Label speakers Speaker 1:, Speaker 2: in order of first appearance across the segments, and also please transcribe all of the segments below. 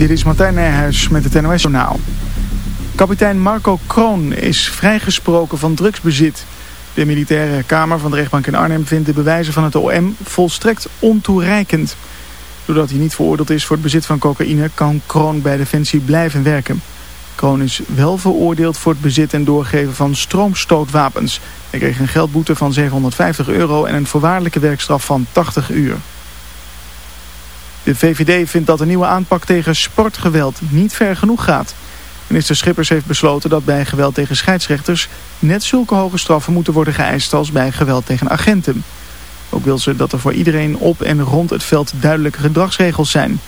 Speaker 1: Dit is Martijn Nijhuis met het NOS Journaal. Kapitein Marco Kroon is vrijgesproken van drugsbezit. De militaire kamer van de rechtbank in Arnhem vindt de bewijzen van het OM volstrekt ontoereikend. Doordat hij niet veroordeeld is voor het bezit van cocaïne kan Kroon bij Defensie blijven werken. Kroon is wel veroordeeld voor het bezit en doorgeven van stroomstootwapens. Hij kreeg een geldboete van 750 euro en een voorwaardelijke werkstraf van 80 uur. De VVD vindt dat de nieuwe aanpak tegen sportgeweld niet ver genoeg gaat. Minister Schippers heeft besloten dat bij geweld tegen scheidsrechters net zulke hoge straffen moeten worden geëist als bij geweld tegen agenten. Ook wil ze dat er voor iedereen op en rond het veld duidelijke gedragsregels zijn.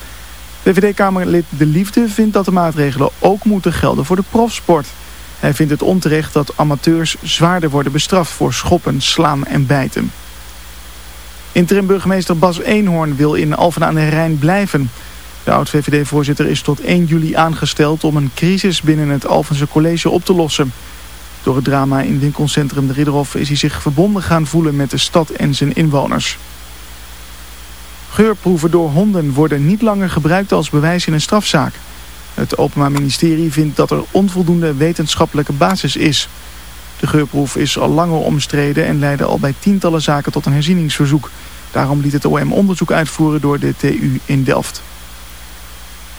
Speaker 1: VVD-Kamerlid De Liefde vindt dat de maatregelen ook moeten gelden voor de profsport. Hij vindt het onterecht dat amateurs zwaarder worden bestraft voor schoppen, slaan en bijten. Interim-burgemeester Bas Eenhoorn wil in Alphen aan de Rijn blijven. De oud-VVD-voorzitter is tot 1 juli aangesteld om een crisis binnen het Alphense College op te lossen. Door het drama in winkelcentrum De Ridderhof is hij zich verbonden gaan voelen met de stad en zijn inwoners. Geurproeven door honden worden niet langer gebruikt als bewijs in een strafzaak. Het Openbaar Ministerie vindt dat er onvoldoende wetenschappelijke basis is. De geurproef is al langer omstreden en leidde al bij tientallen zaken tot een herzieningsverzoek. Daarom liet het OM onderzoek uitvoeren door de TU in Delft.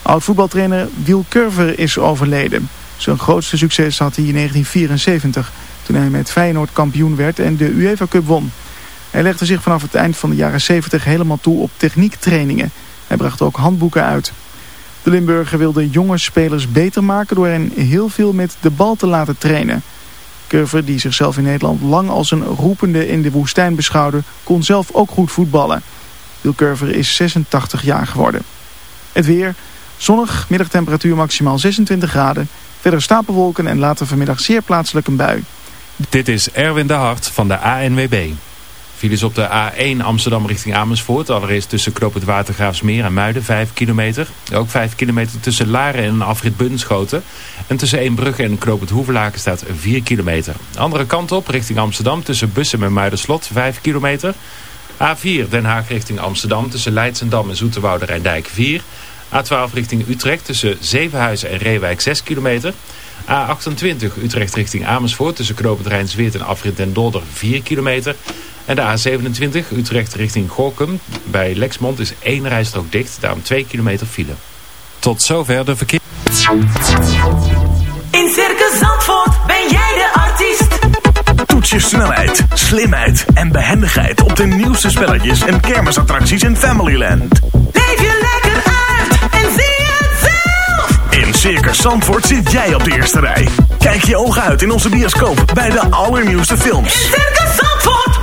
Speaker 1: Oud-voetbaltrainer Wiel Curver is overleden. Zijn grootste succes had hij in 1974, toen hij met Feyenoord kampioen werd en de UEFA Cup won. Hij legde zich vanaf het eind van de jaren 70 helemaal toe op techniektrainingen. Hij bracht ook handboeken uit. De Limburger wilde jonge spelers beter maken door hen heel veel met de bal te laten trainen. Curver, die zichzelf in Nederland lang als een roepende in de woestijn beschouwde, kon zelf ook goed voetballen. Wil Curver is 86 jaar geworden. Het weer, zonnig, middagtemperatuur maximaal 26 graden. Verder stapelwolken en later vanmiddag zeer plaatselijk een bui.
Speaker 2: Dit is Erwin de Hart van de ANWB. Files op de A1 Amsterdam richting Amersfoort. Allereerst tussen Knoop het Watergraafsmeer en Muiden 5 kilometer. Ook 5 kilometer tussen Laren en afrit Bunschoten. En tussen Eembrugge en Knoop het Hoevelaken staat 4 kilometer. Andere kant op richting Amsterdam tussen Bussen en Muiderslot 5 kilometer. A4 Den Haag richting Amsterdam tussen Leidsendam en Zoeterwoude Rijndijk 4. A12 richting Utrecht tussen Zevenhuizen en Reewijk 6 kilometer. A28 Utrecht richting Amersfoort tussen Knoop het Rijnsweert en afrit Den Dolder 4 kilometer. En de A27 Utrecht richting Gorkum. Bij Lexmond is één rijstrook dicht. Daarom 2 kilometer file. Tot zover de verkeer.
Speaker 3: In Circus Zandvoort ben jij de artiest.
Speaker 4: Toets je snelheid, slimheid en behendigheid op de nieuwste spelletjes en kermisattracties in Familyland.
Speaker 3: Leef je lekker uit en zie het zelf.
Speaker 4: In Circus Zandvoort zit jij op de eerste rij. Kijk je ogen uit in onze bioscoop bij de allernieuwste films.
Speaker 3: In Circus Zandvoort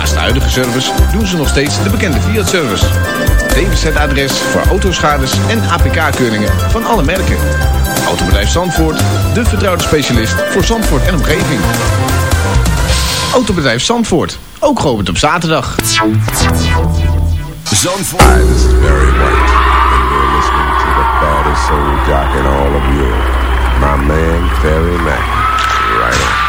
Speaker 5: Naast de huidige service doen ze nog steeds de bekende Fiat-service. DWZ-adres voor autoschades en APK-keuringen van alle merken. Autobedrijf Zandvoort, de vertrouwde specialist voor Zandvoort en omgeving. Autobedrijf Zandvoort, ook geopend op zaterdag.
Speaker 6: Zandvoort. Hi, this is Barry White, and you're listening to the baddest soul jock in all of Europe, my man Terry Mack. Right on.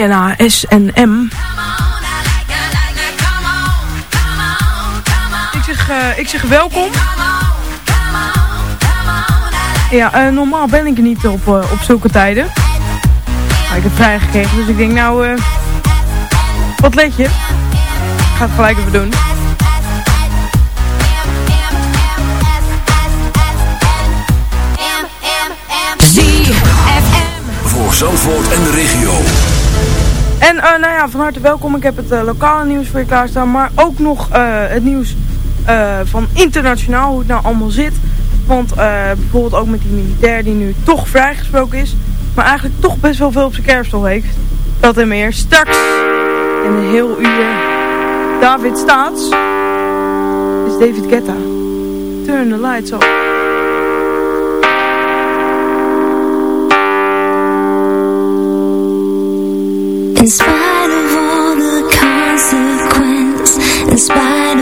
Speaker 7: Rihanna, S en M. Ik zeg, uh, ik zeg welkom. Ja, uh, normaal ben ik niet op, uh, op zulke tijden. Maar ik heb vrijgekregen, dus ik denk nou, wat let je? Ik ga het gelijk even doen.
Speaker 8: Voor Zandvoort en de regio.
Speaker 7: En uh, nou ja, van harte welkom. Ik heb het uh, lokale nieuws voor je klaarstaan. Maar ook nog uh, het nieuws van internationaal, hoe het nou allemaal zit. Want bijvoorbeeld ook met die militair die nu toch vrijgesproken is. Maar eigenlijk toch best wel veel op zijn kerfstel heeft. Dat en meer straks in een heel uur. David Staats is David Guetta. Turn the lights off.
Speaker 9: Spite of all the consequence, in spite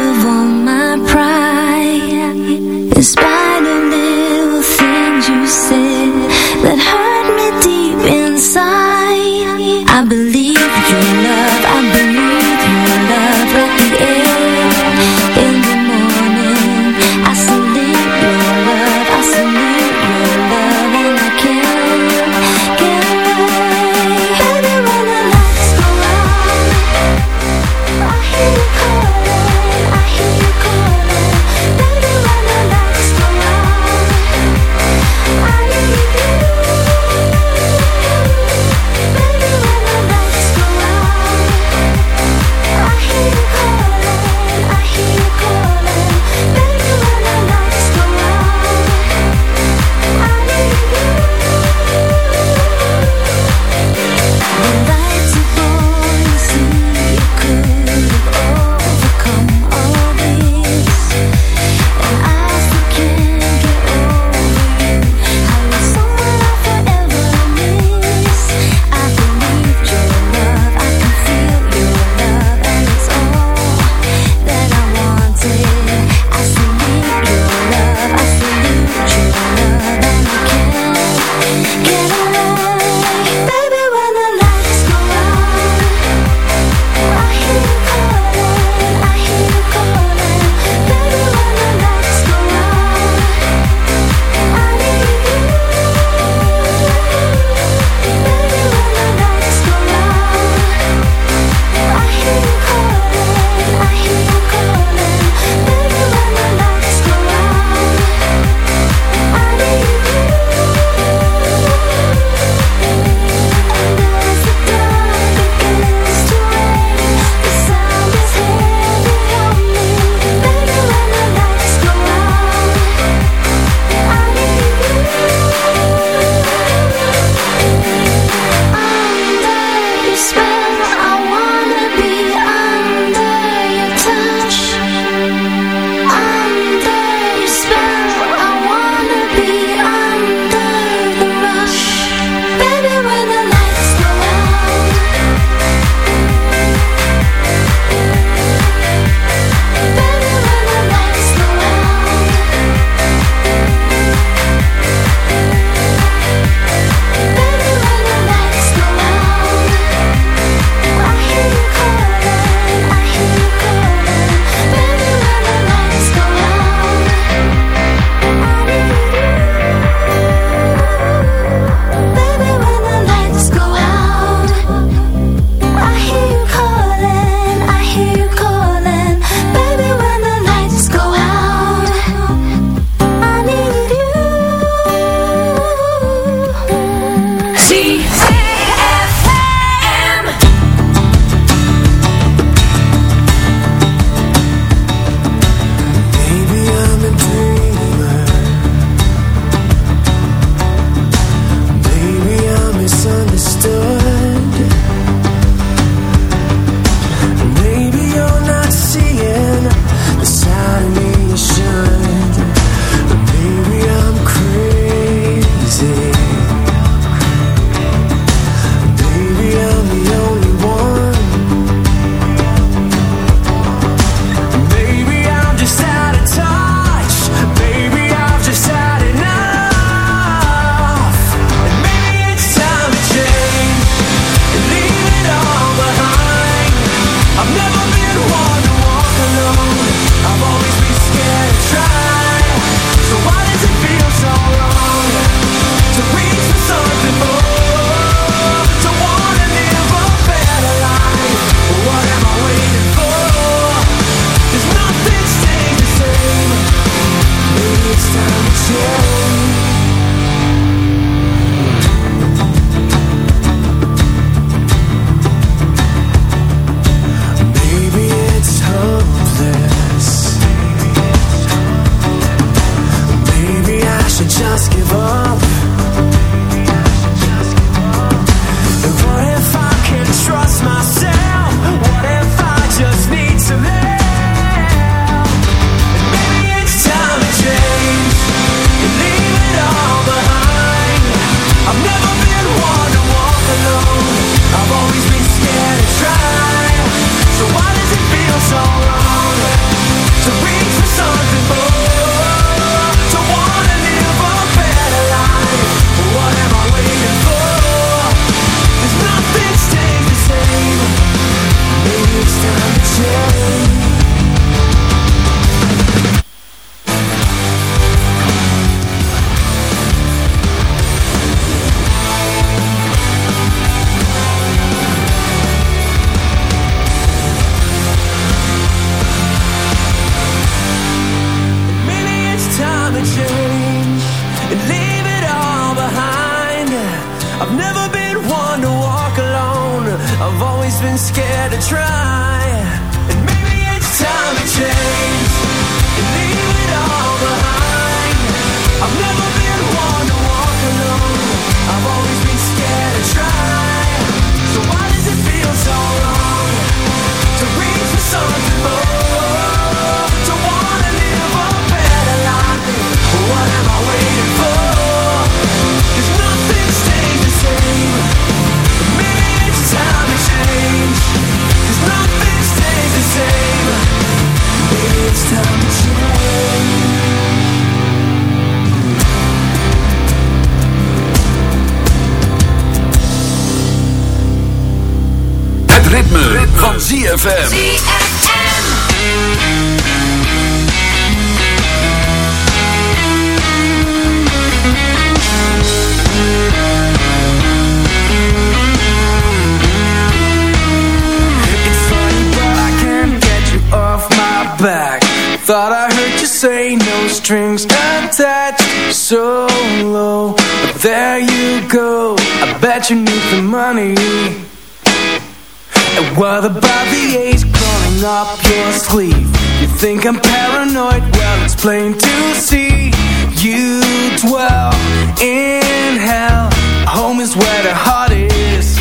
Speaker 8: ZFM.
Speaker 3: Back. Thought I heard you say no strings attached So low, but there you go I bet you need the money while the age crawling up your sleeve You think I'm paranoid, well it's plain to see. You dwell in hell. Home is where the heart is.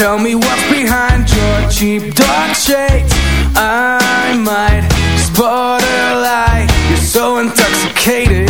Speaker 3: Tell me what's behind your cheap dark shades. I might spot a lie You're so intoxicated.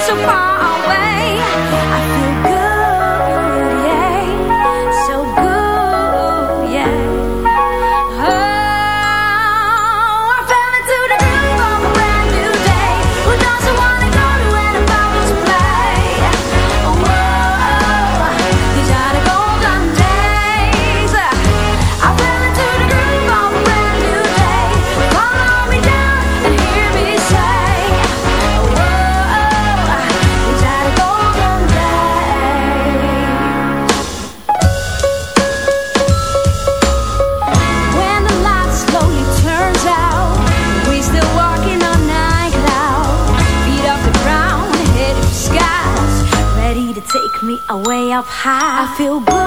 Speaker 10: So far away. High. I feel good,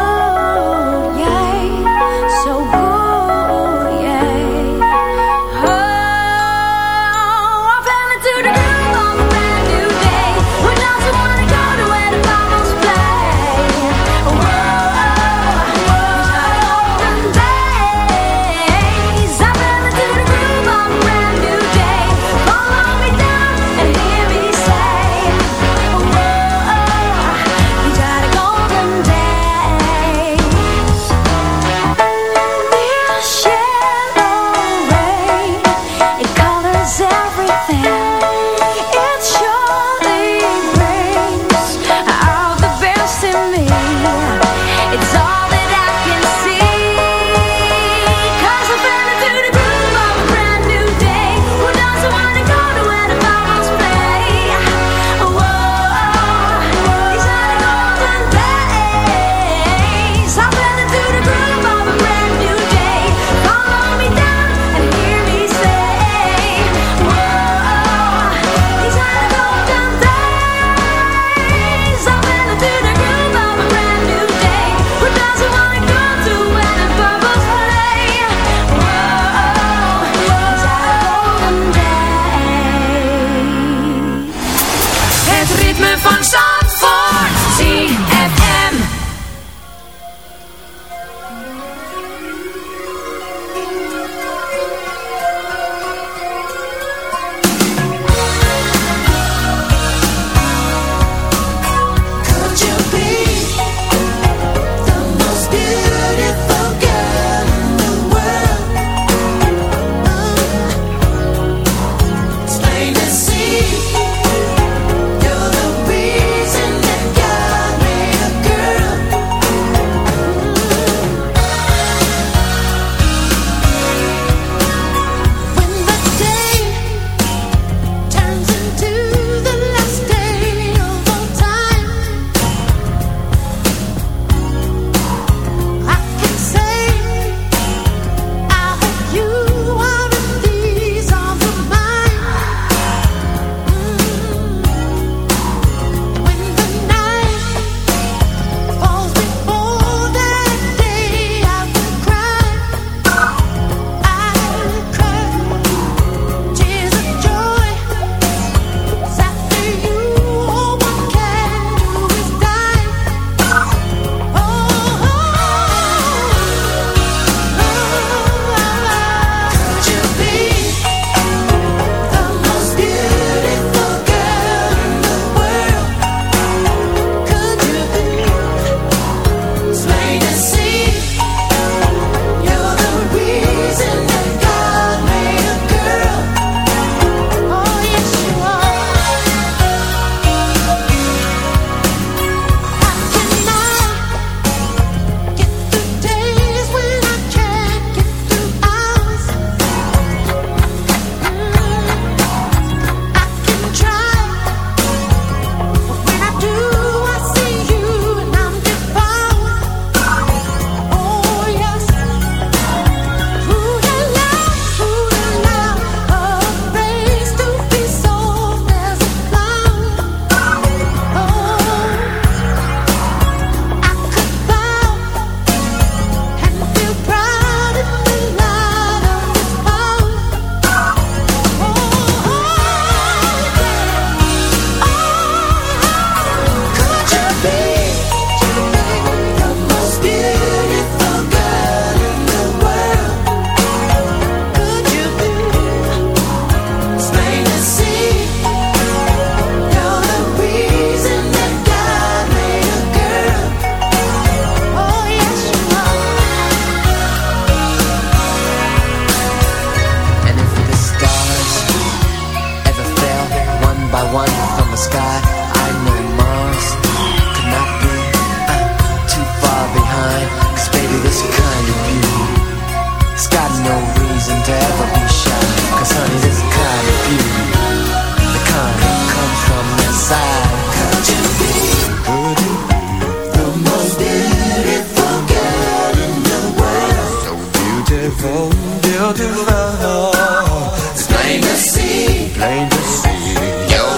Speaker 3: beautiful,
Speaker 11: beautiful. It's plain to see, plain to see, you're